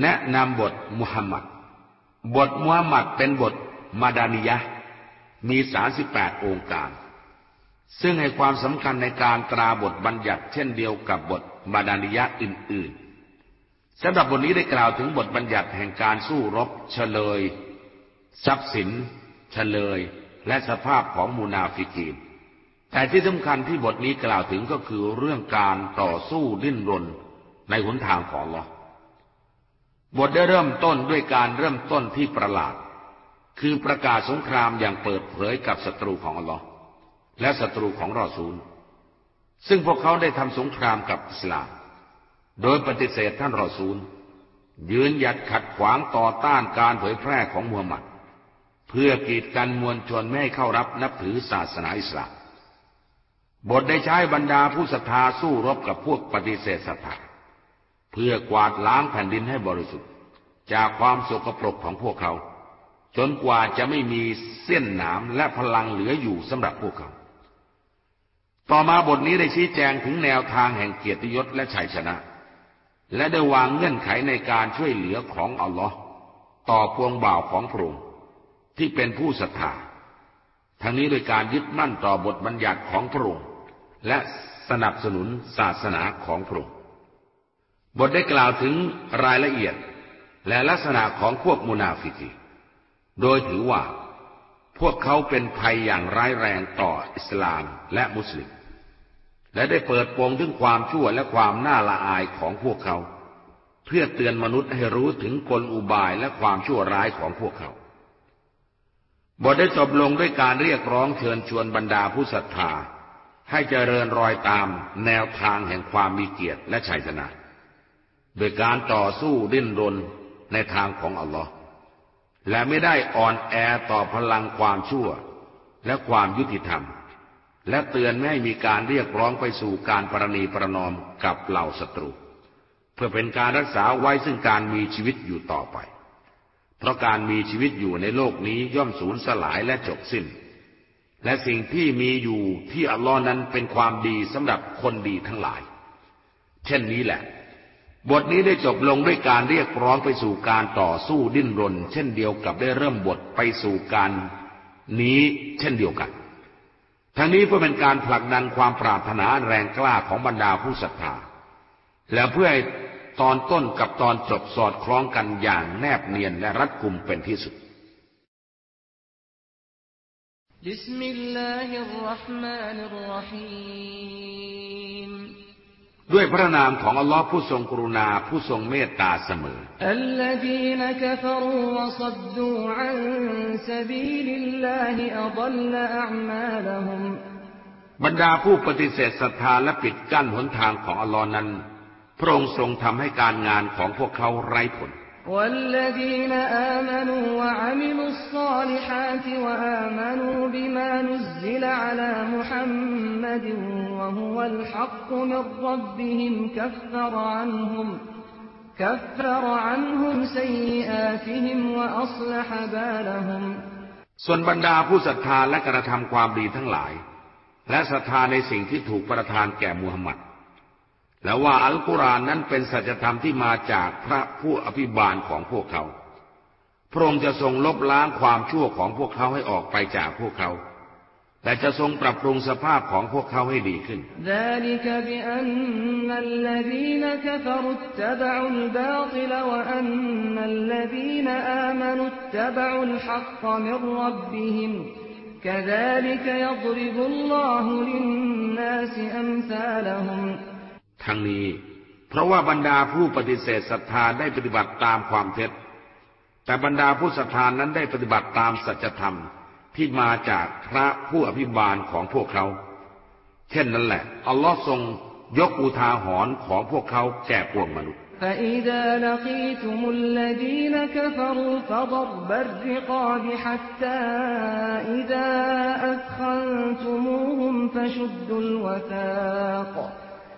แนะนำบทมุฮัมมัด บทมุฮัมมัดเป็นบทมาดานิยะ มีสามสิบแปดโองการ ซึ่งให้ความสำคัญในการตราบทบัญญัติเช่นเดียวกับบทมาดานิยะอื่น ๆสำหรับบทนี้ได้กล่าวถึงบทบัญญัติแห่งการสู้รบเชลย ทรัพย์สิน เชลย และสภาพของมูนาฟิกีนแต่ที่สำคัญที่บทนี้กล่าวถึงก็คือเรื่องการต่อสู้ดิ้นรนในหนทางของลอ บทได้เริ่มต้นด้วยการเริ่มต้นที่ประหลาด คือประกาศสงครามอย่างเปิดเผยกับศัตรูของอัลลอฮ์และศัตรูของรอซูล ซึ่งพวกเขาได้ทำสงครามกับอิสลาม โดยปฏิเสธท่านรอซูล ยืนหยัดขัดขวางต่อต้านการเผยแพร่ของมูฮัมหมัด เพื่อกีดกันมวลชนไม่ให้เข้ารับนับถือศาสนาอิสลามบทได้ใช้บรรดาผู้ศรัทธาสู้รบกับพวกปฏิเสธศรัทธา เพื่อกวาดล้างแผ่นดินให้บริสุทธิ์ จากความสกปรกของพวกเขา จนกว่าจะไม่มีเส้นหนามและพลังเหลืออยู่สำหรับพวกเขา ต่อมาบทนี้ได้ชี้แจงถึงแนวทางแห่งเกียรติยศและชัยชนะ และได้วางเงื่อนไขในการช่วยเหลือของอัลลอฮ์ต่อพวงบ่าวของพระองค์ที่เป็นผู้ศรัทธาทั้งนี้โดยการยึดมั่นต่อบทบัญญัติของพระองค์และสนับสนุนศาสนาของพระองค์ บทได้กล่าวถึงรายละเอียดและลักษณะของพวกมุนาฟิกีโดยถือว่า พวกเขาเป็นภัยอย่างร้ายแรงต่ออิสลามและมุสลิม และได้เปิดโปงถึงความชั่วและความน่าละอายของพวกเขา เพื่อเตือนมนุษย์ให้รู้ถึงกลอุบายและความชั่วร้ายของพวกเขาบทได้จบลงด้วยการเรียกร้องเชิญชวนบรรดาผู้ศรัทธาให้เจริญรอยตามแนวทางแห่งความมีเกียรติและชัยชนะ โดยการต่อสู้ดิ้นรนในทางของอัลลอฮ์และไม่ได้อ่อนแอต่อพลังความชั่ว และความยุติธรรม และเตือนไม่ให้มีการเรียกร้องไปสู่การประนีประนอมกับเหล่าศัตรู เพื่อเป็นการรักษาไว้ซึ่งการมีชีวิตอยู่ต่อไป เพราะการมีชีวิตอยู่ในโลกนี้ย่อมสูญสลายและจบสิ้น และสิ่งที่มีอยู่ที่อัลลอฮ์นั้นเป็นความดีสำหรับคนดีทั้งหลาย เช่นนี้แหละ บทนี้ได้จบลงด้วยการเรียกร้องไปสู่การต่อสู้ดิ้นรน เช่นเดียวกับได้เริ่มบทไปสู่การนี้เช่นเดียวกัน ทั้งนี้เพื่อเป็นการผลักดันความปรารถนาแรงกล้าของบรรดาผู้ศรัทธา และเพื่อให้ตอนต้นกับตอนจบสอดคล้องกันอย่างแนบเนียนและรัดกุมเป็นที่สุด بسم الله الرحمن الرحيم ด้วยพระนามของอัลลอฮ์ผู้ทรงกรุณาผู้ทรงเมตตาเสมอ บรรดาผู้ปฏิเสธศรัทธาและปิดกั้นหนทางของอัลลอฮ์นั้น พระองค์ทรงทำให้การงานของพวกเขาไร้ผล والذين آمنوا وعملوا الصالحات وآمنوا بما نزل على محمد وهو الحق من ربهم كفر عنهم كفر عنهم سيئاتهم وأصلح بالهم ส่วนบรรดาผู้ศรัทธาและกระทำความดีทั้งหลาย และศรัทธาในสิ่งที่ถูกประทานแก่มูฮัมหมัด และว่าอัลกุรอานนั้นเป็นสัจธรรมที่มาจากพระผู้อภิบาลของพวกเขา พระองค์จะทรงลบล้างความชั่วของพวกเขาให้ออกไปจากพวกเขา แต่จะทรงปรับปรุงสภาพของพวกเขาให้ดีขึ้นนั่น ทั้งนี้เพราะว่าบรรดาผู้ปฏิเสธศรัทธาได้ปฏิบัติตามความเท็จ แต่บรรดาผู้ศรัทธานั้นได้ปฏิบัติตามสัจธรรมที่มาจากพระผู้อภิบาลของพวกเขา เช่นนั้นแหละ อัลลอฮ์ทรงยกอุทาหรณ์ของพวกเขาแก่พวกมนุษย์ فإذا لقيتم الذين كفروا فضرب الرقاب حتى إذا أثخنتموهم فشدوا الوثاق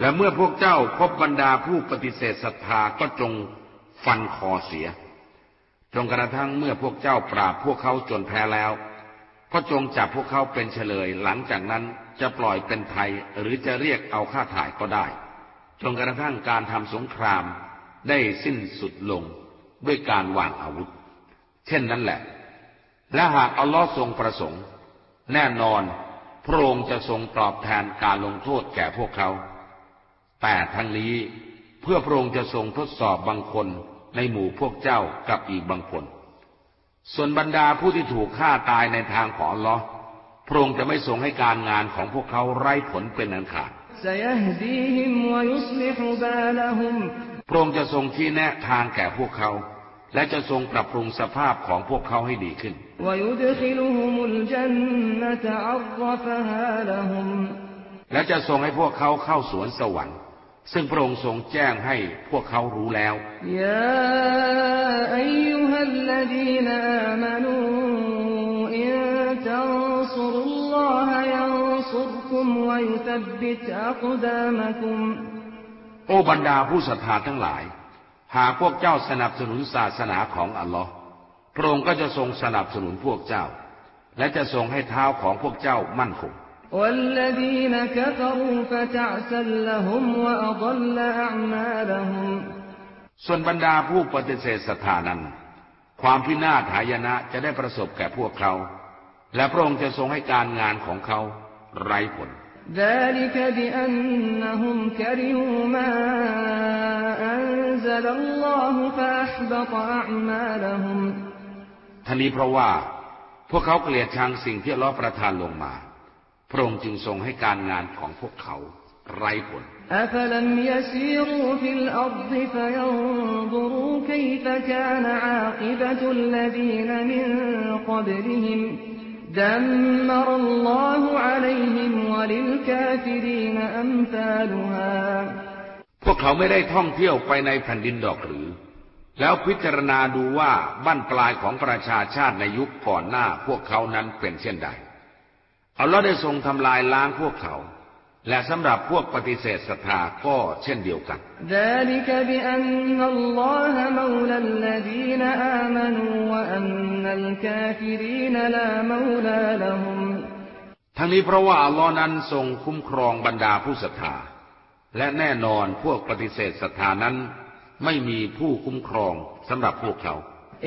และเมื่อพวกเจ้าพบบรรดาผู้ปฏิเสธศรัทธาก็จงฟันคอเสีย จงกระทั่งเมื่อพวกเจ้าปราบพวกเขาจนแพ้แล้ว ก็จงจับพวกเขาเป็นเฉลย หลังจากนั้นจะปล่อยเป็นไทยหรือจะเรียกเอาค่าถ่ายก็ได้ จนกระทั่งการทำสงครามได้สิ้นสุดลงด้วยการวางอาวุธ เช่นนั้นแหละ และหากอัลลอฮ์ทรงประสงค์ แน่นอนพระองค์จะทรงตอบแทนการลงโทษแก่พวกเขา แต่ทั้งนี้เพื่อพระองค์จะทรงทดสอบบางคนในหมู่พวกเจ้ากับอีกบางคน ส่วนบรรดาผู้ที่ถูกฆ่าตายในทางของอัลลอฮ์พระองค์จะไม่ทรงให้การงานของพวกเขาไร้ผลเป็นอันขาดพระองค์จะทรงชี้แนะทางแก่พวกเขา และจะทรงปรับปรุงสภาพของพวกเขาให้ดีขึ้น และจะทรงให้พวกเขาเข้าสวนสวรรค์ ซึ่งพระองค์ทรงแจ้งให้พวกเขารู้แล้วยาอัยยุฮัลลดีนอามานูอินตันซุรุลลอฮยันซุรคุมวยุตบิตอักดามคุมโอบรรดาผู้ศรัทธาทั้งหลาย หากพวกเจ้าสนับสนุนศาสนาของอัลลอฮ์พระองค์ก็จะทรงสนับสนุนพวกเจ้า และจะทรงให้เท้าของพวกเจ้ามั่นคง ส่วนบรรดาผู้ปฏิเสธศรัทธานั้น ความพินาศหายนะจะได้ประสบแก่พวกเขา และพระองค์จะทรงให้การงานของเขาไร้ผล ذلك بأنهم كرهوا ما أنزل الله فأحبط أعمالهم ท่านี้เพราะว่า พวกเขาเกลียดชังสิ่งที่ล้อประทานลงมา พ ระองค์จึงทรงให้การงานของพวกเขาไร้ผล أفلم يسيروا في الأرض فينظروا كيف كان عاقبة الذين من قبلهم دمر الله عليهم وللكافرين أمثالها พวกเขาไม่ได้ท่องเที่ยวไปในแผ่นดินดอกหรือ แล้วพิจารณาดูว่าบ้านปลายของประชาชาติในยุคก่อนหน้าพวกเขานั้นเป็นเช่นใด อัลลอฮ์ได้ทรงทำลายล้างพวกเขา และสำหรับพวกปฏิเสธศรัทธาก็เช่นเดียวกัน ทั้งนี้เพราะว่าอัลลอฮ์นั้นทรงคุ้มครองบรรดาผู้ศรัทธา และแน่นอนพวกปฏิเสธศรัทธานั้น ไม่มีผู้คุ้มครองสำหรับพวกเขา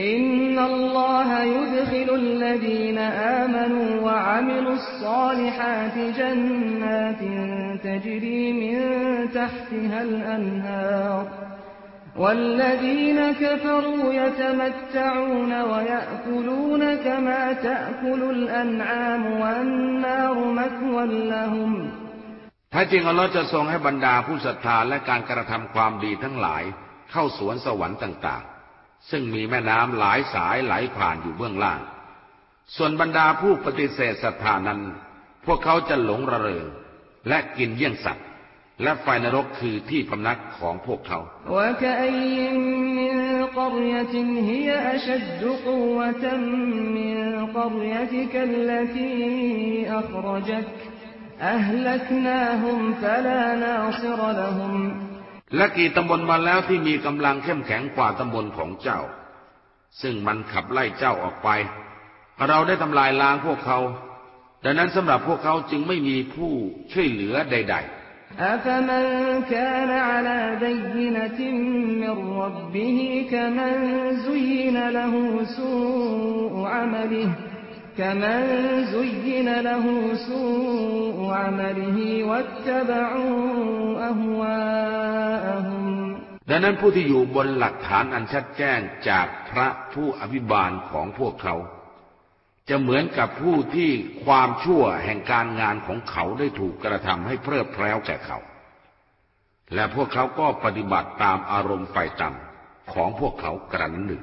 อินนัลลอฮะยุดขิลุลลดีนอามานูวะอามิลุสซาลิฮาติจันนาติตจรีมินทัฮติฮัลอันฮาร์ والذين كفروا يتمتعون ويأكلون كما تأكل الأنعام والنار مثوى لهم ถ้าจริงอัลลอฮ์จะทรงให้บรรดาผู้ศรัทธาและการกระทำความดีทั้งหลายเข้าสวนสวรรค์ต่าง ๆ ซึ่งมีแม่น้ำหลายสายไหลผ่านอยู่เบื้องล่าง ส่วนบรรดาผู้ปฏิเสธศรัทธานั้น พวกเขาจะหลงระเริงและกินเยี่ยงสัตว์ และไฟนรกคือที่พำนักของพวกเขาและ และกี่ตำบลมาแล้วที่มีกำลังเข้มแข็งกว่าตำบลของเจ้า ซึ่งมันขับไล่เจ้าออกไป เราได้ทำลายล้างพวกเขา ดังนั้นสำหรับพวกเขาจึงไม่มีผู้ช่วยเหลือใดๆ أفمن كان على بينة من ربه كمن زين له سوء عمله كمن زين له سوء عمله واتبعوا أهواءهم ดังนั้นผู้ที่อยู่บนหลักฐานอันชัดแจ้งจากพระผู้อภิบาลของพวกเขา จะเหมือนกับผู้ที่ความชั่วแห่งการงานของเขาได้ถูกกระทำให้เพลิดเพล้วแก่เขา และพวกเขาก็ปฏิบัติตามอารมณ์ไฟต่ำของพวกเขากระนั้นหนึ่ง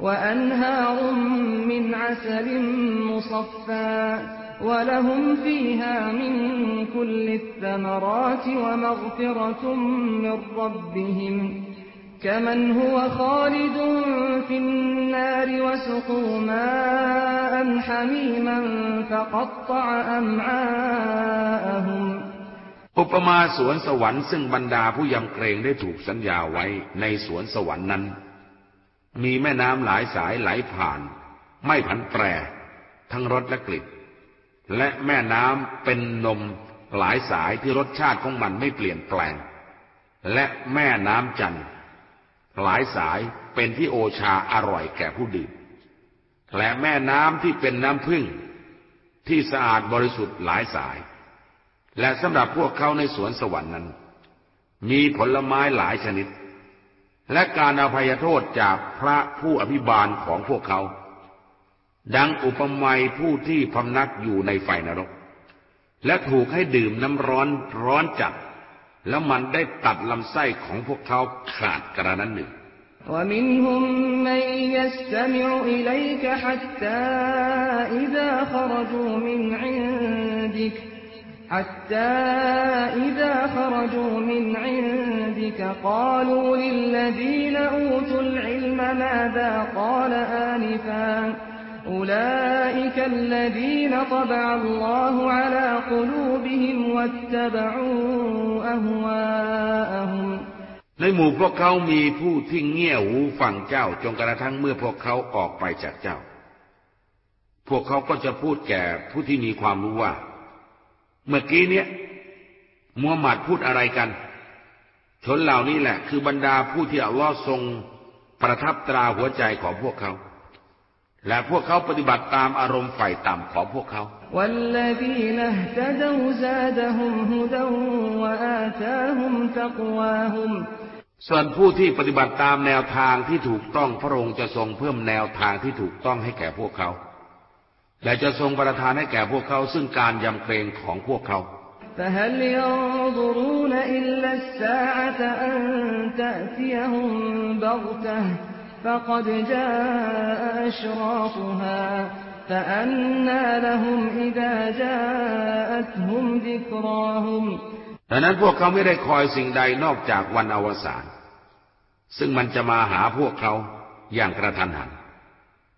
وأنهار من عسل مصفى ولهم فيها من كل الثمرات ومغفرة من ربهم كمن هو خالد في النار وسقوا ماء حميما فقطع أمعاءهم อุปมาสวนสวรรค์ซึ่งบรรดาผู้ยำเกรงได้ถูกสัญญาไว้ในสวนสวรรค์นั้น มีแม่น้ำหลายสายไหลผ่าน ไม่ผันแปร ทั้งรสและกลิ่นและแม่น้ำเป็นนมหลายสายที่รสชาติของมันไม่เปลี่ยนแปลง และแม่น้ำจันทร์หลายสายเป็นที่โอชาอร่อยแก่ผู้ดื่มและแม่น้ำที่เป็นน้ำพึ่ง ที่สะอาดบริสุทธิ์หลายสาย และสำหรับพวกเขาในสวนสวรรค์นั้น มีผลไม้หลายชนิด และการอภัยโทษจากพระผู้อภิบาลของพวกเขา ดังอุปมาผู้ที่พำนักอยู่ในไฟนรก และถูกให้ดื่มน้ำร้อนร้อนจัดแล้วมันได้ตัดลำไส้ของพวกเขาขาดกระนั้นหนึ่ง ومنهم من يستمع إليك حتى إذا خرجوا من عندك حتى إذا خرجوا من عندك قالوا للذين أوتوا العلم ماذا قال آنفا أولئك الذين طبع الله على قلوبهم واتبعوا أهواءهم ในหมู่พวกเขามีผู้ที่เงี่ยหูฟังเจ้าจนกระทั่งเมื่อพวกเขาออกไปจากเจ้า พวกเขาก็จะพูดแก่ผู้ที่มีความรู้ว่า เมื่อกี้เนี้ยมูฮัมหมัดพูดอะไรกัน ชนเหล่านี้แหละ คือบรรดาผู้ที่อัลลอฮ์ทรงประทับตราหัวใจของพวกเขา และพวกเขาปฏิบัติตามอารมณ์ฝ่ายต่ำของพวกเขาส่วนผู้ที่ปฏิบัติตามแนวทางที่ถูกต้องพระองค์จะทรงเพิ่มแนวทางที่ถูกต้องให้แก่พวกเขา และจะทรงประทานให้แก่พวกเขาซึ่งการยำเกรงของพวกเขา فهل ينظرون إلا الساعة أن تأتيهم بغتة فقد جاء أشراطها فأنى لهم إذا جاءتهم ذكراهم ดังนั้นพวกเขาไม่ได้คอยสิ่งใดนอกจากวันอวสาน ซึ่งมันจะมาหาพวกเขาอย่างกระทันหัน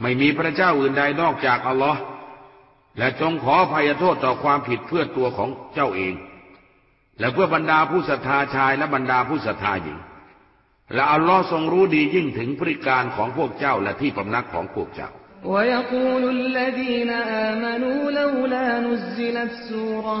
ไม่มีพระเจ้าอื่นใดนอกจากอัลลอฮ์และจงขออภัยโทษต่อความผิดเพื่อตัวของเจ้าเอง และเพื่อบรรดาผู้ศรัทธาชายและบรรดาผู้ศรัทธาหญิง และอัลลอฮ์ทรงรู้ดียิ่งถึงพฤติการของพวกเจ้าและที่พำนักของพวกเจ้า ويقول الذين آمنوا لولا نزلت سورة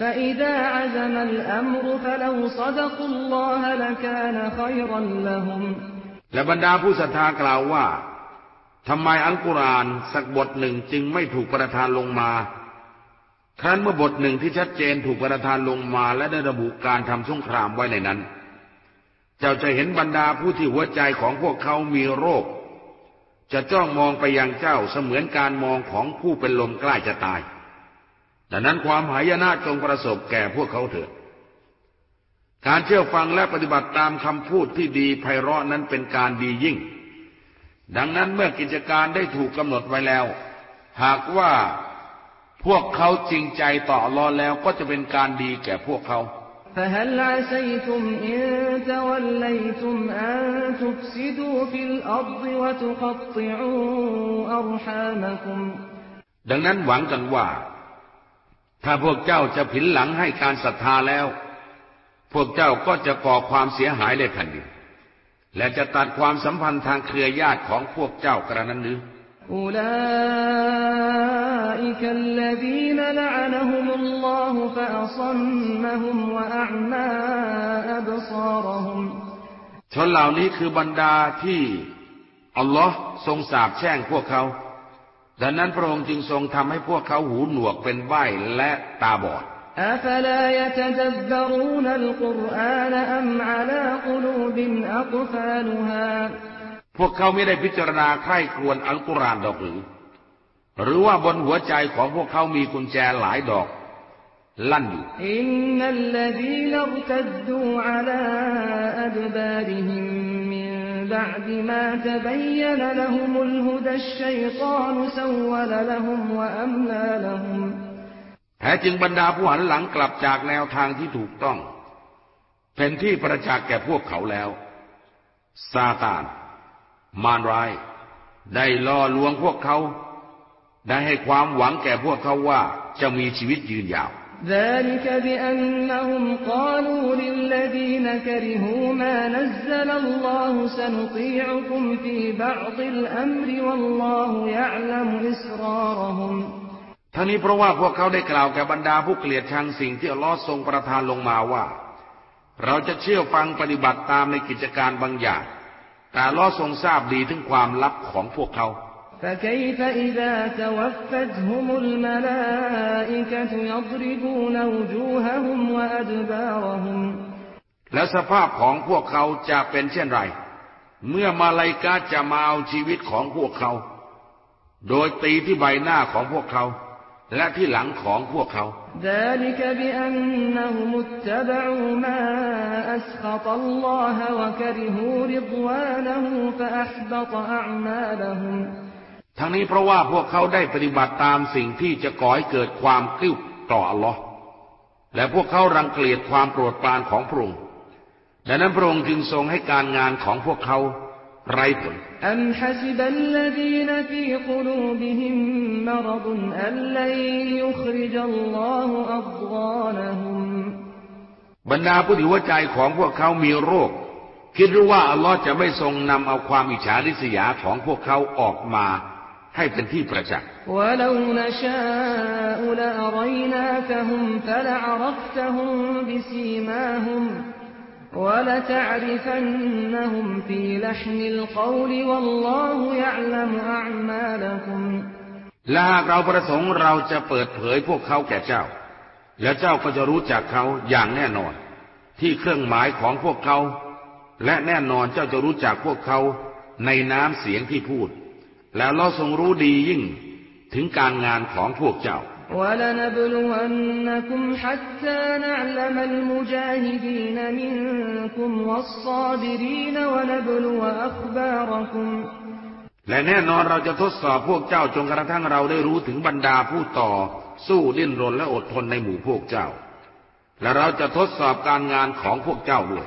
فإذا عزم الأمر فلو صدقوا الله لكان خيرا لهم และบรรดาผู้ศรัทธากล่าวว่าทำไมอัลกุรอานสักบทหนึ่งจึงไม่ถูกประทานลงมา ครั้นเมื่อบทหนึ่งที่ชัดเจนถูกประทานลงมาและได้ระบุการทำสงครามไว้ในนั้น เจ้าจะเห็นบรรดาผู้ที่หัวใจของพวกเขามีโรค จะจ้องมองไปยังเจ้าเสมือนการมองของผู้เป็นลมใกล้จะตาย ดังนั้นความหายนะจงประสบแก่พวกเขาเถิด การเชื่อฟังและปฏิบัติตามคำพูดที่ดีไพเราะนั้นเป็นการดียิ่ง ดังนั้นเมื่อกิจการได้ถูกกำหนดไว้แล้ว หากว่า พวกเขาจริงใจต่ออัลลอฮ์แล้วก็จะเป็นการดีแก่พวกเขา فهل عسيتم إن توليتم أن تفسدوا في الأرض وتقطعوا أرحامكم ดังนั้นหวังกันว่า ถ้าพวกเจ้าจะผินหลังให้การศรัทธาแล้ว พวกเจ้าก็จะก่อความเสียหายในแผ่นดินและจะตัดความสัมพันธ์ทางเครือญาติของพวกเจ้ากระนั้นหรือ أولئك الذين لعنهم الله فأصمهم وأعمى أبصارهم ชนเหล่านี้คือบรรดาที่อัลลอฮ์ทรงสาปแช่งพวกเขา ดังนั้นพระองค์จึงทรงทำให้พวกเขาหูหนวกเป็นใบ้และตาบอด พวกเขาไม่ได้พิจารณาใคร่ครวญอัลกุรอานดอกหรือ หรือว่าบนหัวใจของพวกเขามีกุญแจหลายดอก ลั่นอยู่ อิ بعد ما تبين لهم الهدى الشيطان سول لهم وأملى لهم แท้จริงบรรดาผู้หันหลังกลับจากแนวทางที่ถูกต้อง เป็นที่ประจักษ์แก่พวกเขาแล้ว ซาตาน มารร้าย ได้ล่อลวงพวกเขา ได้ให้ความหวังแก่พวกเขาว่าจะมีชีวิตยืนยาว ذلك بأنهم قالوا للذين كرهوا ما نزل الله سنطيعكم في بعض الأمر والله يعلم إسرارهم ทั้งนี้เพราะว่าพวกเขาได้กล่าวแก่บรรดาผู้เกลียดชังสิ่งที่อัลลอฮ์ทรงประทานลงมาว่า เราจะเชื่อฟังปฏิบัติตามในกิจการบางอย่าง แต่อัลลอฮ์ทรงทราบดีถึงความลับของพวกเขา فكيف إذا توفتهم الملائكة يضربون وجوههم وأدبارهم แล้วสภาพของพวกเขาจะเป็นเช่นไร เมื่อมาลายกาจะมาเอาชีวิตของพวกเขา โดยตีที่ใบหน้าของพวกเขา และที่หลังของพวกเขา ذلك ทั้งนี้เพราะว่าพวกเขาได้ปฏิบัติตามสิ่งที่จะก่อให้เกิดความกิ้วต่ออัลลอฮ์และพวกเขารังเกียจความโปรดปรานของพระองค์ดังนั้นพระองค์จึงทรงให้การงานของพวกเขาไร้ผลอัมฮัสบัลลดีนฟีกลูบิฮิมมรดอัลลัยยุคริจัลลอฮุอัลกานฮุมบรรดาผู้ที่ว่าใจของพวกเขามีโรค คิดรู้ว่าอัลลอฮ์จะไม่ทรงนำเอาความอิจฉาริษยาของพวกเขาออกมา ให้เป็นที่ประจักษ์ละหากเราประสงค์เราจะเปิดเผยพวกเขาแก่เจ้า และเจ้าก็จะรู้จักเขาอย่างแน่นอน ที่เครื่องหมายของพวกเขา และแน่นอนเจ้าจะรู้จักพวกเขาในน้ำเสียงที่พูด แล้วเราทรงรู้ดียิ่งถึงการงานของพวกเจ้า ولنبلونكم حتى نعلم المجاهدين منكم والصابرين ونبلو أخباركم และแน่นอนเราจะทดสอบพวกเจ้าจนกระทั่งเราได้รู้ถึงบรรดาผู้ต่อ สู้ดิ้นรนและอดทนในหมู่พวกเจ้า และเราจะทดสอบการงานของพวกเจ้าด้วย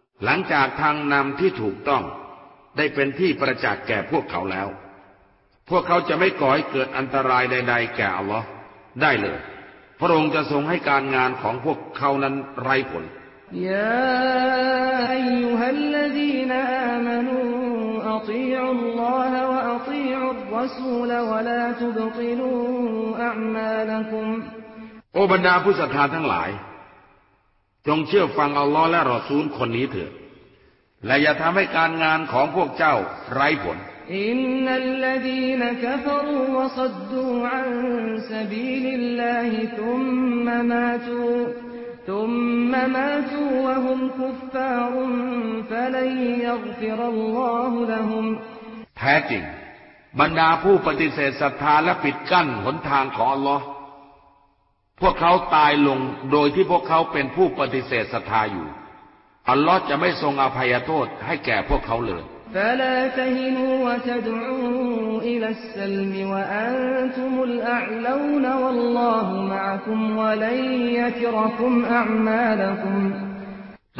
หลังจากทางนำที่ถูกต้อง ได้เป็นที่ประจักษ์แก่พวกเขาแล้ว พวกเขาจะไม่ก่อให้เกิดอันตรายใด ๆ แก่อัลลอฮ์ได้เลย พระองค์จะทรงให้การงานของพวกเขานั้นไร้ผลยาอายุฮัลลดีนอามานูอัติอุลลอฮวะอัติอุรรสูลวะลาตุบติลูอามาลกุม โอบรรดาผู้ศรัทธาทั้งหลาย จงเชื่อฟังอัลลอฮ์และรอซูลคนนี้เถิด และอย่าทำให้การงานของพวกเจ้าไร้ผล อินนัลลดีนกฟรูวะซัดดูอันสบีลิลลาฮิทุมมะมาตูทุมมะมาตูวะฮุมคุฟฟารุมฟะลัยยัฆฟิรัลลอฮุละฮุมแท้จริง บรรดาผู้ปฏิเสธศรัทธาและปิดกั้นหนทางของอัลลอฮ์ พวกเขาตายลงโดยที่พวกเขาเป็นผู้ปฏิเสธศรัทธาอยู่ อัลลอฮ์จะไม่ทรงอภัยโทษให้แก่พวกเขาเลย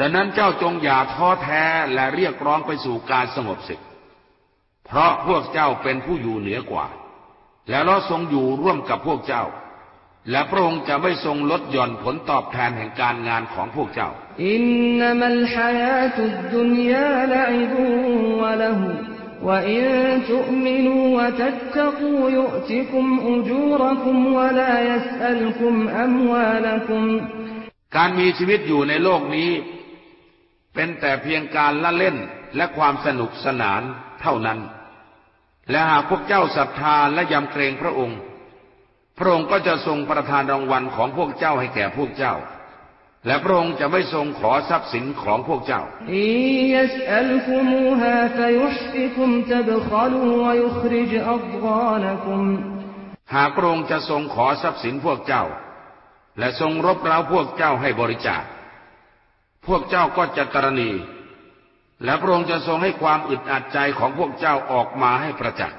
ดังนั้นเจ้าจงอย่าท้อแท้และเรียกร้องไปสู่การสงบศึก เพราะพวกเจ้าเป็นผู้อยู่เหนือกว่า และเราทรงอยู่ร่วมกับพวกเจ้า และพระองค์จะไม่ทรงลดหย่อนผลตอบแทนแห่งการงานของพวกเจ้า อินนัมัลฮายาตุดดุนยาลอิบุวะละหูวะอินตุมินูวะตัตตะกูยุติคุมอุจูรคุมวะลายัสอัลคุมอัมวาลคุมการมีชีวิตอยู่ในโลกนี้ เป็นแต่เพียงการละเล่นและความสนุกสนานเท่านั้น และหากพวกเจ้าศรัทธาและยำเกรงพระองค์ พระองค์ก็จะทรงประทานรางวัลของพวกเจ้าให้แก่พวกเจ้า และพระองค์จะไม่ทรงขอทรัพย์สินของพวกเจ้า หากพระองค์จะทรงขอทรัพย์สินพวกเจ้า และทรงรบเร้าพวกเจ้าให้บริจาค พวกเจ้าก็จะตรณี และพระองค์จะทรงให้ความอึดอัดใจของพวกเจ้าออกมาให้ประจักษ์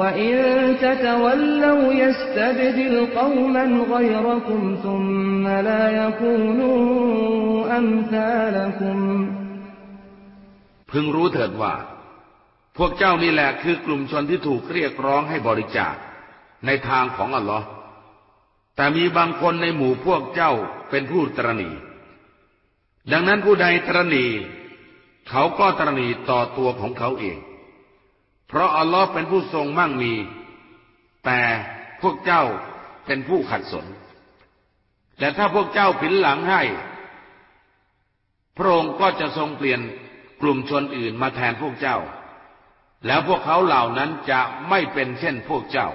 وإن تتولوا يستبدل قوما غيركم ثم لا يكونوا أمثالكم พึงรู้เถิดว่า พวกเจ้านี่แหละคือกลุ่มชนที่ถูกเรียกร้องให้บริจาคในทางของอัลลอฮ์แต่มีบางคนในหมู่พวกเจ้าเป็นผู้ตรณี ดังนั้นผู้ใดตรณี เขาก็ตรณีต่อตัวของเขาเอง เพราะอัลลอฮ์เป็นผู้ทรงมั่งมี แต่พวกเจ้าเป็นผู้ขัดสน แต่ถ้าพวกเจ้าผินหลังให้ พระองค์ก็จะทรงเปลี่ยนกลุ่มชนอื่นมาแทนพวกเจ้า แล้วพวกเขาเหล่านั้นจะไม่เป็นเช่นพวกเจ้า